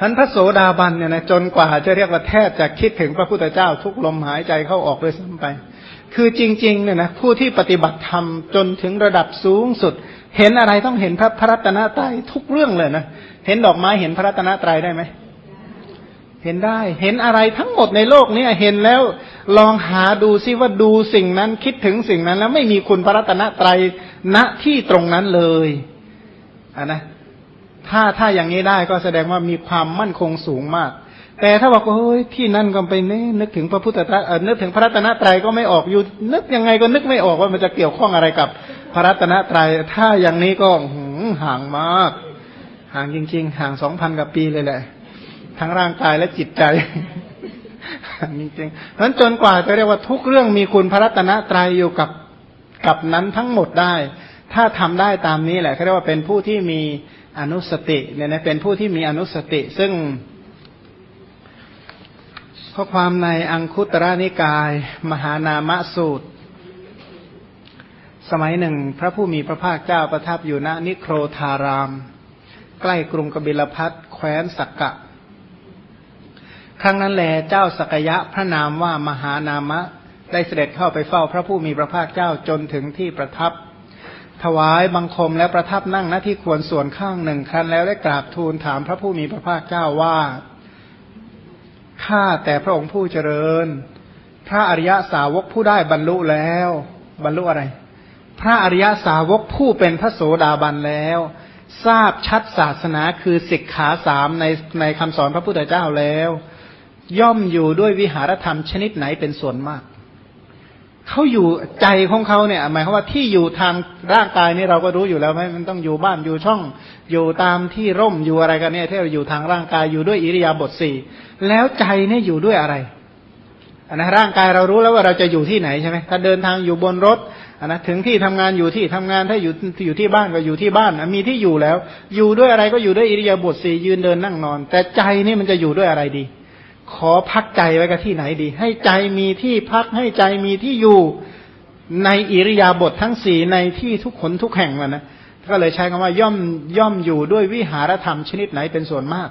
ท่านพระโสดาบันเนี่ยนะจนกว่าจะเรียกว่าแทบจะคิดถึงพระพุทธเจ้าทุกลมหายใจเข้าออกเลยซ้ำไป คือจริงๆเนี่ยนะผู้ที่ปฏิบัติธรรมจนถึงระดับสูงสุด เห็นอะไรต้องเห็นพระพระรัตนตรัยทุกเรื่องเลยนะเห็นดอกไม้เห็นพระรัตนตรัยได้ไหมเห็นได้เห็นอะไรทั้งหมดในโลกนี้เห็นแล้วลองหาดูซิว่าดูสิ่งนั้นคิดถึงสิ่งนั้นแล้วไม่มีคุณพระรัตนตรัยณที่ตรงนั้นเลยอะนะ ถ้าถ้าอย่างนี้ได้ก็แสดงว่ามีความมั่นคงสูงมาก แต่ถ้าบอกโอ้ยที่นั่นก็ไปนี่นึกถึงพระพุทธตรัยนึกถึงพระรัตนตรัยก็ไม่ออกอยู่ นึกยังไงก็นึกไม่ออกว่ามันจะเกี่ยวข้องอะไรกับพระรัตนตรัยถ้าอย่างนี้ก็ห่างมาก ห่างจริง ๆ ห่างสองพันกับปีเลยแหละ ทั้งร่างกายและจิตใจจริงๆเพราะจนกว่าจะเรียกว่าทุกเรื่องมีคุณพระรัตนตรัยอยู่กับกับนั้นทั้งหมดได้ ถ้าทำได้ตามนี้แหละเขาเรียกว่าเป็นผู้ที่มี อนุสติเนี่ยนะเป็นผู้ที่มีอนุสติ ซึ่งข้อความในอังคุตระนิกาย มหานามสูตร สมัยหนึ่ง พระผู้มีพระภาคเจ้าประทับอยู่ณนิโครธาราม ใกล้กรุงกบิลพัทแคว้นสักกะ ครั้งนั้นแลเจ้าสักยะพระนามว่ามหานามะได้เสด็จเข้าไปเฝ้าพระผู้มีพระภาคเจ้าจนถึงที่ประทับ ถวายบังคมและประทับนั่งหน้าที่ควรส่วนข้างหนึ่งครั้นแล้วได้กราบทูลถามพระผู้มีพระภาคเจ้าว่าข้าแต่พระองค์ผู้เจริญ พระอริยสาวกผู้ได้บรรลุแล้ว บรรลุอะไร พระอริยสาวกผู้เป็นพระโสดาบันแล้ว ทราบชัดศาสนาคือสิกขาสามในในคำสอนพระพุทธเจ้าแล้ว ย่อมอยู่ด้วยวิหารธรรมชนิดไหนเป็นส่วนมาก เขาอยู่ใจของเขาเนี่ย หมายความว่าที่อยู่ทางร่างกายนี่เราก็รู้อยู่แล้วไหมมันต้องอยู่บ้านอยู่ช่อง อยู่ตามที่ร่มอยู่อะไรกันเนี่ยที่เราอยู่ทางร่างกายอยู่ด้วยอิริยาบถสี่แล้วใจเนี่ยอยู่ด้วยอะไรอันนะร่างกายเรารู้แล้วว่าเราจะอยู่ที่ไหนใช่ไหมถ้าเดินทางอยู่บนรถอันนะถึงที่ทำงานอยู่ที่ทำงานถ้าอยู่อยู่ที่บ้านก็อยู่ที่บ้านมีที่อยู่แล้ว อยู่ด้วยอะไรก็อยู่ด้วยอิริยาบถสี่ยืนเดินนั่งนอน แต่ใจนี่มันจะอยู่ด้วยอะไรดี ขอพักใจไว้กับที่ไหนดี ให้ใจมีที่พักให้ใจมีที่อยู่ในอิริยาบถททั้งสี่ในที่ทุกขนทุกแห่งมันนะก็เลยใช้คำว่าย่อมย่อมอยู่ด้วยวิหารธรรมชนิดไหนเป็นส่วนมาก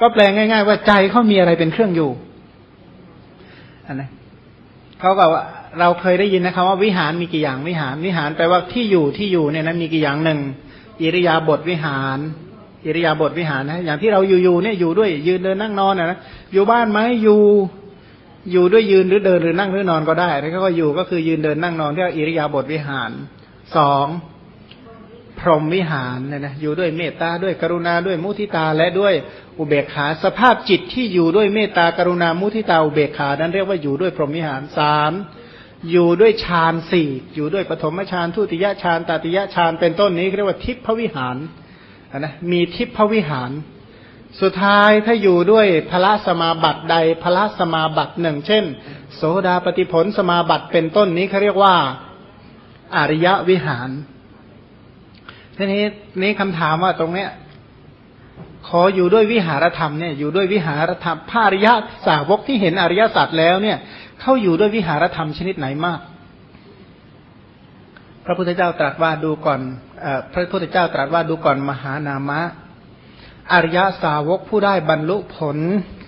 ก็แปลง่าย ๆ ว่าใจเขามีอะไรเป็นเครื่องอยู่อันนะเขาก็ว่าเราเคยได้ยินนะครับว่าวิหารมีกี่อย่างวิหารวิหารแปลว่าที่อยู่ที่อยู่เนี่ยนะมีกี่อย่างหนึ่งอิริยาบถวิหาร อิริยาบถวิหารนะอย่างที่เราอยู่ๆเนี่ยอยู่ด้วยยืนเดินนั่งนอนนะอยู่บ้านไหมอยู่อยู่ด้วยยืนหรือเดินหรือนั่งหรือนอนก็ได้แล้วก็อยู่ก็คือยืนเดินนั่งนอนที่อิริยาบถวิหารสองพรหมวิหารเนี่ยนะอยู่ด้วยเมตตาด้วยกรุณาด้วยมุทิตาและด้วยอุเบกขาสภาพจิตที่อยู่ด้วยเมตตากรุณามุทิตาอุเบกขานั้นเรียกว่าอยู่ด้วยพรหมวิหารสามอยู่ด้วยฌานสี่อยู่ด้วยปฐมฌานทุติยฌานตติยฌานเป็นต้นนี้เรียกว่าทิพวิหาร นะมีทิพวิหาร สุดท้ายถ้าอยู่ด้วยพระสมาบัติใดพระสมาบัติหนึ่ง เช่น โสดาปฏิผลสมาบัติเป็นต้นนี้เขาเรียกว่าอริยวิหาร ทีนี้นี้คำถามว่าตรงเนี้ย ขออยู่ด้วยวิหารธรรมเนี่ยอยู่ด้วยวิหารธรรมพระอริยสาวกที่เห็นอริยสัจแล้วเนี่ยเข้าอยู่ด้วยวิหารธรรมชนิดไหนมาก พระพุทธเจ้าตรัสว่าดูก่อน พระพุทธเจ้าตรัสว่าดูก่อนมหานามะ อริยสาวกผู้ได้บรรลุผล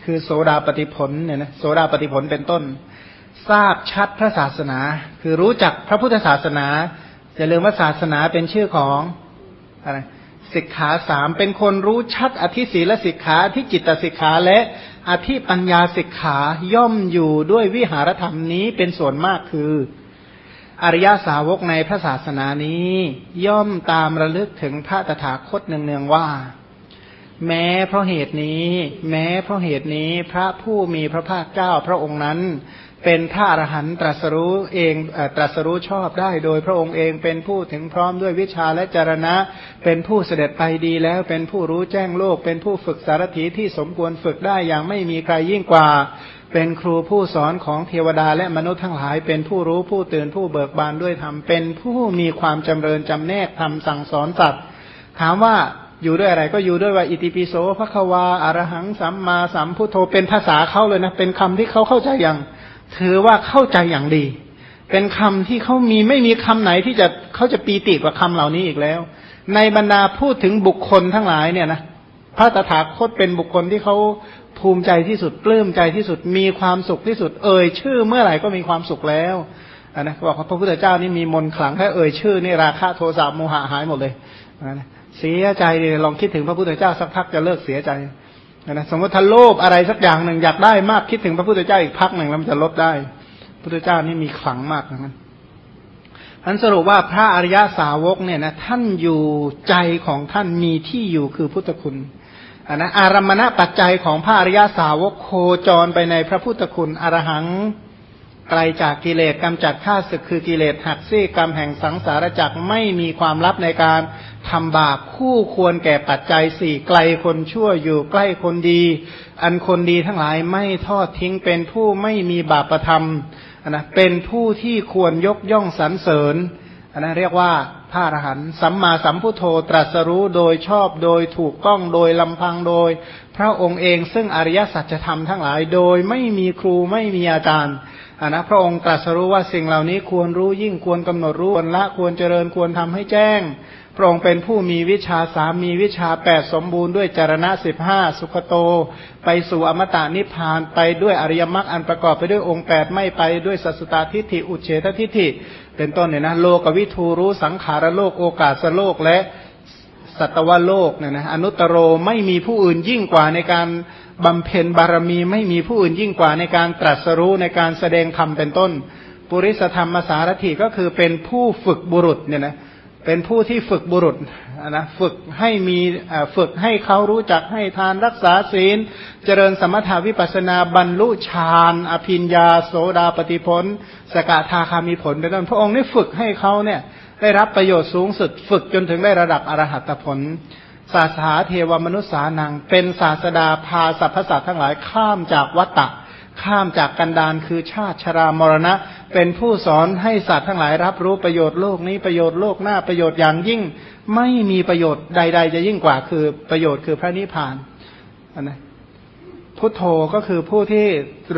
คือโสดาปฏิผลเนี่ยนะโสดาปฏิผลเป็นต้น ทราบชัดพระศาสนา คือรู้จักพระพุทธศาสนาจะเลืมว่าศาสนาเป็นชื่อของอะไรสิกขาสามเป็นคนรู้ชัดอธิศีลสิกขาที่จิตสิกขาและอธิปัญญาสิกขาย่อมอยู่ด้วยวิหารธรรมนี้เป็นส่วนมากคือ อริยสาวกในพระศาสนานี้ ย่อมตามระลึกถึงพระตถาคตเนืองๆว่า แม้เพราะเหตุนี้ แม้เพราะเหตุนี้พระผู้มีพระภาคเจ้าพระองค์นั้นเป็นพระอรหันตรัสรู้เองตรัสรู้ชอบได้โดยพระองค์เองเป็นผู้ถึงพร้อมด้วยวิชาและจรณะ เป็นผู้เสด็จไปดีแล้วเป็นผู้รู้แจ้งโลก เป็นผู้ฝึกสารถีที่สมควรฝึกได้อย่างไม่มีใครยิ่งกว่า เป็นครูผู้สอนของเทวดาและมนุษย์ทั้งหลาย เป็นผู้รู้ผู้ตื่นผู้เบิกบานด้วยธรรมเป็นผู้มีความจำเริญจำแนกทำสั่งสอนสัตว์ ถามว่าอยู่ด้วยอะไรก็อยู่ด้วยว่าอิติปิโสพระควาอารหังสัมมาสัมพุทโธเป็นภาษาเขาเลยนะเป็นคำที่เขาเข้าใจอย่าง ถือว่าเข้าใจอย่างดี เป็นคำที่เขามีไม่มีคำไหนที่จะเขาจะปีติกว่าคำเหล่านี้อีกแล้ว ในบรรดาพูดถึงบุคคลทั้งหลายเนี่ยนะพระตถาคตเป็นบุคคลที่เขาภูมิใจที่สุดปลื้มใจที่สุดมีความสุขที่สุด เอ่ยชื่อเมื่อไหร่ก็มีความสุขแล้วนนะบอกพระพุทธเจ้านี่มีมนขลังแค่เอ่ยชื่อนี่ราคะโทสะโมหะหายหมดเลยนะเสียใจเลยลองคิดถึงพระพุทธเจ้าสักพักจะเลิกเสียใจ นะสมมติถ้าโลภอะไรสักอย่างหนึ่งอยากได้มากคิดถึงพระพุทธเจ้าอีกพักหนึ่งแล้วมันจะลดได้ พุทธเจ้านี่มีขลังมากนะอันสรุปว่าพระอริยาสาวกเนี่ยนะท่านอยู่ใจของท่านมีที่อยู่คือพุทธคุณอันนะอารมณปัจจัยของพระอริยาสาวกโคจรไปในพระพุทธคุณอรหัง ไกลจากกิเลสกำจัดข้าศึกคือกิเลสหักซี่กรรมแห่งสังสารจักรไม่มีความลับในการทำบาปคู่ควรแก่ปัจจัยสี่ไกลคนชั่วอยู่ใกล้คนดี อันคนดีทั้งหลายไม่ทอดทิ้งเป็นผู้ไม่มีบาปประทำนะเป็นผู้ที่ควรยกย่องสรรเสริญอันนั้นเรียกว่าพระอรหันต์สัมมาสัมพุทโธตรัสรู้โดยชอบโดยถูกต้องโดยลำพังโดย พระองค์เองซึ่งอริยสัจธรรมทั้งหลายโดยไม่มีครูไม่มีอาจารย์ อันนะพระองค์ตรัสรู้ว่าสิ่งเหล่านี้ควรรู้ยิ่งควรกำหนดรู้ควรละควรเจริญควรทำให้แจ้ง พระองค์เป็นผู้มีวิชาสามมีวิชาแปดสมบูรณ์ด้วยจารณะสิบห้าสุขโต ไปสู่อมตะนิพพานไปด้วยอริยมรรคอันประกอบไปด้วยองค์แปดไม่ไปด้วยสัสตาทิฏฐิอุเฉททิฏฐิ เป็นต้นเนี่ยนะโลกวิทูรู้สังขารโลกโอกาสโลกและสัตวโลกเนี่ยนะอนุตโรไม่มีผู้อื่นยิ่งกว่าในการ บำเพ็ญบารมีไม่มีผู้อื่นยิ่งกว่าในการตรัสรู้ในการแสดงธรรมเป็นต้น ปุริสธรรมสารถิก็คือเป็นผู้ฝึกบุรุษเนี่ยนะเป็นผู้ที่ฝึกบุรุษนะฝึกให้มีฝึกให้เขารู้จักให้ทานรักษาศีล เจริญสมถาวิปัสนาบรรลุฌานอภิญญา โสดาปฏิพลสกทาคามีผลเป็นต้นพระองค์ได้ฝึกให้เขาเนี่ยได้รับประโยชน์สูงสุด ฝึกจนถึงได้ระดับอรหัตผล ศาสาเทวมนุษย์สานัง เป็นศาสดาพาสรรพสัตว์ทั้งหลายข้ามจากวัตตะ ข้ามจากกันดานคือชาติชรามรณะ เป็นผู้สอนให้สัตว์ทั้งหลายรับรู้ประโยชน์โลกนี้ประโยชน์โลกหน้าประโยชน์อย่างยิ่ง ไม่มีประโยชน์ใด ๆ จะยิ่งกว่าคือประโยชน์คือพระนิพพานนะพุทโธก็คือผู้ที่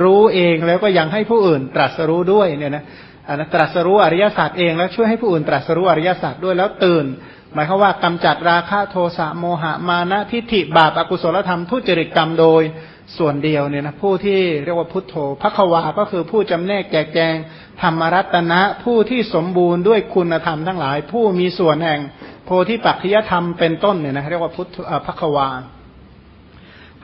รู้เองแล้วก็ยังให้ผู้อื่นตรัสรู้ด้วยเนี่ยนะอันนะตรัสรู้อริยศาสตร์เองแล้วช่วยให้ผู้อื่นตรัสรู้อริยศาสตร์ด้วยแล้วตื่น หมายความว่ากำจัดราคะโทสะโมหะมานะทิฏฐิบาปอากุศลธรรมทุจริตกรรมโดยส่วนเดียวเนี่ยนะผู้ที่เรียกว่าพุทโธพระควาก็คือผู้จำแนกแจกแจงธรรมรัตนะ ผู้ที่สมบูรณ์ด้วยคุณธรรมทั้งหลาย ผู้มีส่วนแห่ง โพธิปัจจยธรรมเป็นต้นเนี่ยนะเรียกว่าพุทธพระควา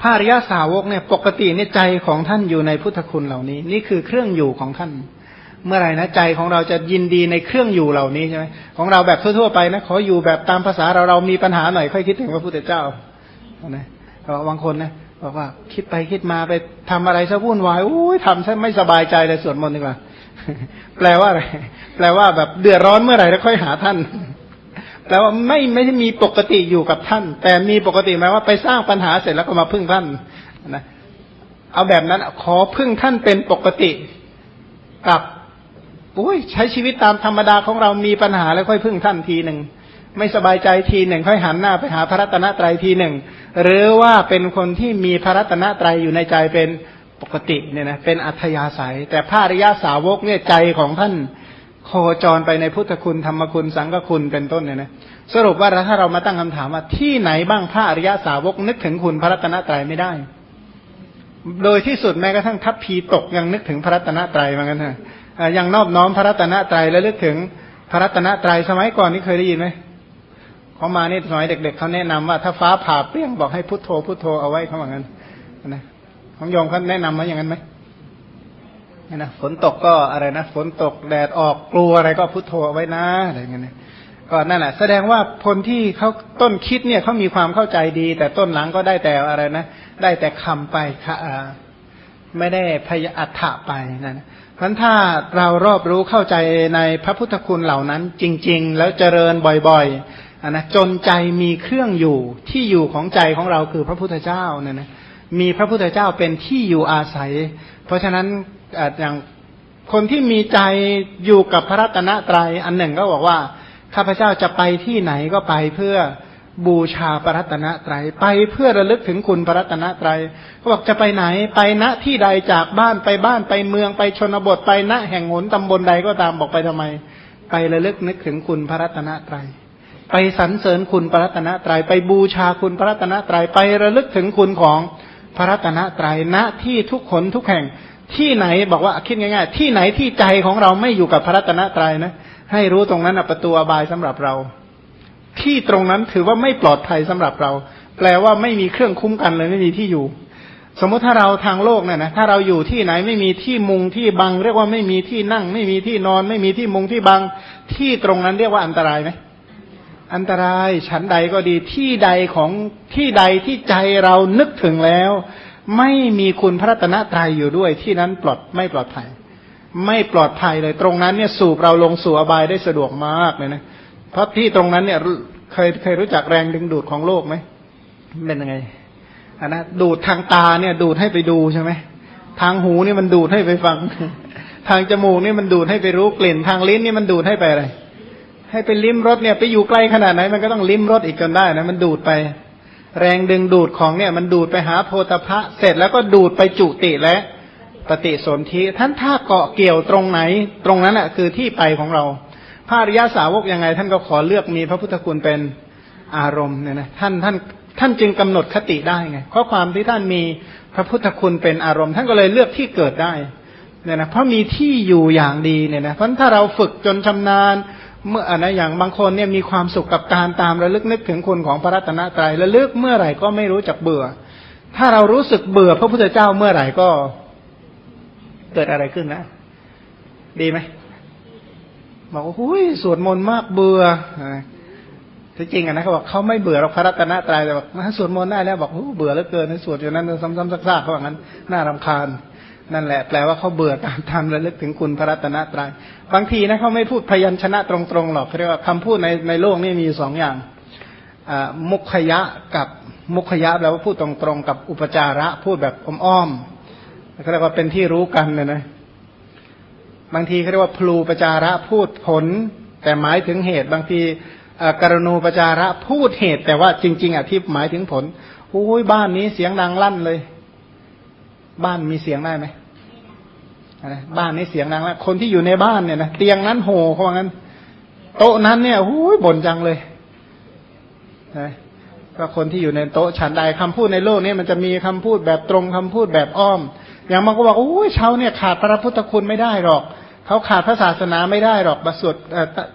พระริยสาวกเนี่ยปกติในใจของท่านอยู่ในพุทธคุณเหล่านี้ นี่คือเครื่องอยู่ของท่าน เมื่อไหร่นะใจของเราจะยินดีในเครื่องอยู่เหล่านี้ใช่ไหม ของเราแบบทั่วๆไปนะขออยู่แบบตามภาษาเราเรามีปัญหาหน่อยค่อยคิดถึงพระพุทธเจ้านะบางคนนะบอกว่าคิดไปคิดมาไปทำอะไรซะวุ่นวายโอ้ยทำซะไม่สบายใจเลยสวดมนต์ดีกว่าแปลว่าอะไรแปลว่าแบบเดือดร้อนเมื่อไหร่แล้วค่อยหาท่านแปลว่าไม่ไม่ได้มีปกติอยู่กับท่าน แต่มีปกติหมายว่าไปสร้างปัญหาเสร็จแล้วก็มาพึ่งท่านนะเอาแบบนั้นขอพึ่งท่านเป็นปกติ กับ โอ้ยใช้ชีวิตตามธรรมดาของเรามีปัญหาแล้วค่อยพึ่งท่านทีหนึ่งไม่สบายใจทีหนึ่งค่อยหันหน้าไปหาพระรัตนตรัยทีหนึ่งหรือว่าเป็นคนที่มีพระรัตนตรัยอยู่ในใจเป็นปกติเนี่ยนะเป็นอัธยาศัย แต่พระอริยาสาวกเนี่ยใจของท่านโคจรไปในพุทธคุณธรรมคุณสังฆคุณเป็นต้นเนี่ยนะสรุปว่าถ้าเรามาตั้งคำถามว่าที่ไหนบ้างพระอริยาสาวกนึกถึงคุณพระรัตนตรัยไม่ได้ โดยที่สุดแม้กระทั่งทัพพีตกยังนึกถึงพระรัตนตรัยเหมือนกันนะ ยังนอบน้อมพระรัตนตรัยและลึกถึงพระรัตนตรัยสมัยก่อนนี่เคยได้ยินไหมเขามานี่สมัยเด็ก ๆเขาแนะนำว่าถ้าฟ้าผ่าเปรี้ยงบอกให้พุทโธพุทโธเอาไว้เขาบอกงั้นนะของโยมเขาแนะนำมาอย่างนั้นไหมนะฝนตกก็อะไรนะฝนตกแดดออกกลัวอะไรก็พุทโธเอาไว้นะอะไรเงี้ยก็นั่นแหละแสดงว่าคนที่เขาต้นคิดเนี่ยเขามีความเข้าใจดี แต่ต้นหลังก็ได้แต่อะไรนะ ได้แต่คำไปค่ะ ไม่ได้พยอัฏฐะไปนั่นเพราะถ้าเรารอบรู้เข้าใจในพระพุทธคุณเหล่านั้น จริง ๆ แล้วเจริญบ่อยๆนะจนใจมีเครื่องอยู่ที่อยู่ของใจของเราคือพระพุทธเจ้าเนี่ยนะมีพระพุทธเจ้าเป็นที่อยู่อาศัย เพราะฉะนั้นอย่างคนที่มีใจอยู่กับพระรัตนตรัยอันหนึ่งก็บอกว่าข้าพเจ้าจะไปที่ไหนก็ไปเพื่อ บูชาพระรัตนตรัยไปเพื่อระลึกถึงคุณพระรัตนตรัยเขาบอกจะไปไหนไปณที่ใดจากบ้านไปบ้านไปเมืองไปชนบทไปณแห่งหนตำบลใดก็ตามบอกไปทำไม ไประลึกนึกถึงคุณพระรัตนตรัยไปสรรเสริญคุณพระรัตนตรัยไปบูชาคุณพระรัตนตรัยไประลึกถึงคุณของพระรัตนตรัยณที่ทุกขนทุกแห่งที่ไหนบอกว่าคิดง่ายๆ ที่ไหนที่ใจของเราไม่อยู่กับพระรัตนตรัยนะ ให้รู้ตรงนั้นประตูอบายสำหรับเรา ที่ตรงนั้นถือว่าไม่ปลอดภัยสำหรับเรา แปลว่าไม่มีเครื่องคุ้มกันเลยไม่มีที่อยู่ สมมติถ้าเราทางโลกเนี่ยนะถ้าเราอยู่ที่ไหนไม่มีที่มุงที่บัง เรียกว่าไม่มีที่นั่ง ไม่มีที่นอน ไม่มีที่มุงที่บัง ที่ตรงนั้นเรียกว่าอันตรายไหมอันตรายชั้นใดก็ดีที่ใดของที่ใดที่ใจเรานึกถึงแล้ว ไม่มีคุณพระรัตนตรัยอยู่ด้วยที่นั้นปลอดไม่ปลอดภัย ไม่ปลอดภัยเลยตรงนั้นเนี่ยสูบเราลงสู่อบายได้สะดวกมากเลยนะ เพราะที่ตรงนั้นเนี่ยเคยเคยรู้จักแรงดึงดูดของโลกไหมเป็นยังไงอันนะดูดทางตาเนี่ยดูดให้ไปดูใช่ไหมทางหูนี่มันดูดให้ไปฟัง ทางจมูกนี่มันดูดให้ไปรู้กลิ่น ทางลิ้นนี่มันดูดให้ไปอะไรให้ไปลิ้มรสเนี่ยไปอยู่ไกลขนาดไหนมันก็ต้องลิ้มรสอีกจนได้นะมันดูดไป แรงดึงดูดของเนี่ย มันดูดไปหาโพธพะเสร็จแล้วก็ดูดไปจุติและปฏิสนธิท่านถ้าเกาะเกี่ยวตรงไหน ตรงนั้นแหะคือที่ไปของเรา พระอริยาสาวกยังไง ท่านก็ขอเลือกมีพระพุทธคุณเป็นอารมณ์เนี่ยนะท่านท่านท่านจึงกำหนดคติได้ไงเพราะความที่ท่านมีพระพุทธคุณเป็นอารมณ์ ท่านก็เลยเลือกที่เกิดได้เนี่ยนะเพราะมีที่อยู่อย่างดีเนี่ยนะเพราะถ้าเราฝึกจนชำนาญเมื่ออนะอย่างบางคนเนี่ยมีความสุขกับการตามระลึกนึกถึงคุณของพระรัตนตรัยระลึกเมื่อไหร่ก็ไม่รู้จักเบื่อ ถ้าเรารู้สึกเบื่อพระพุทธเจ้าเมื่อไหร่ก็ เกิดอะไรขึ้นนะ ดีไหม บอกว่าหุ้ยสวดมนต์มากเบื่อที่จริงอะนะเขาบอกเขาไม่เบื่อหรอกพระรัตนตรัยแต่บอกถ้าสวดมนต์ได้แล้วบอกเบื่อเหลือเกินสวดอยู่นั้นซ้ำๆซากๆเขาบอกงั้นน่ารำคาญนั่นแหละแปลว่าเขาเบื่อการทำและลึกถึงคุณพระรัตนตรยัยบางทีนะเขาไม่พูดพยัญชนะตรงๆหรอกเขาเรียกว่าคำพูดในในโลกนี่มีสองอย่างมุขยะกับมุขยะแปลว่าพูดตรงๆ กับอุปจาระ พูดแบบอ้อมๆเขาเรียกว่าเป็นที่รู้กันเนี่ยนะ บางทีเขาเรียกว่าพลูปจาระพูดผล แต่หมายถึงเหตุบางทีกรณูปจาระพูดเหตุ แต่ว่าจริง ๆอะที่หมายถึงผลโอ้ยบ้านนี้เสียงดังลั่นเลย บ้านมีเสียงได้ไหมบ้านนี้เสียงดังแล้วคนที่อยู่ในบ้านเนี่ยนะเตียงนั้นโห่เขาว่างั้น โต๊ะนั้นเนี่ยหูยบ่นจังเลยนะก็คนที่อยู่ในโต๊ะฉันใดคำพูดในโลกนี้มันจะมีคำพูดแบบตรงคำพูดแบบอ้อม อย่างบางก็บอกโอ้ยเช้าเนี่ยขาดพระพุทธคุณไม่ได้หรอก เขาขาดพระศาสนาไม่ได้หรอกบสวด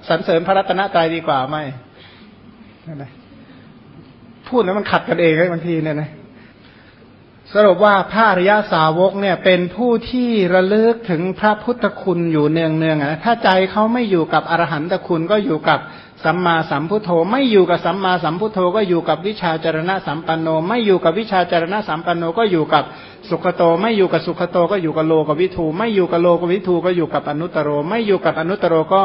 สรรเสริญพระรัตนตรัยดีกว่าไหมพูดแล้วมันขัดกันเองเลยบางทีเนี่ยนะ สรุปว่าพระอริยาสาวกเนี่ยเป็นผู้ที่ระลึกถึงพระพุทธคุณอยู่เนืองเนืองนะถ้าใจเขาไม่อยู่กับอรหันตคุณก็อยู่กับสัมมาสัมพุทโธ ไม่อยู่กับสัมมาสัมพุทโธก็อยู่กับวิชาจารณะสัมปันโน ไม่อยู่กับวิชาจารณะสัมปันโนก็อยู่กับสุขโต ไม่อยู่กับสุขโตก็อยู่กับโลกวิทูไม่อยู่กับโลกวิทูก็อยู่กับอนุตตรไม่อยู่กับอนุตตรก็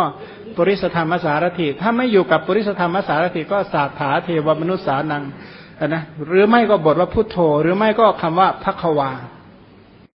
ปริสธรรมสารถิถ้าไม่อยู่กับปริสธรรมสารถิก็สาถาเทวมนุษสานัง นะหรือไม่ก็บทว่าพุทโธ หรือไม่ก็คำว่าพักวา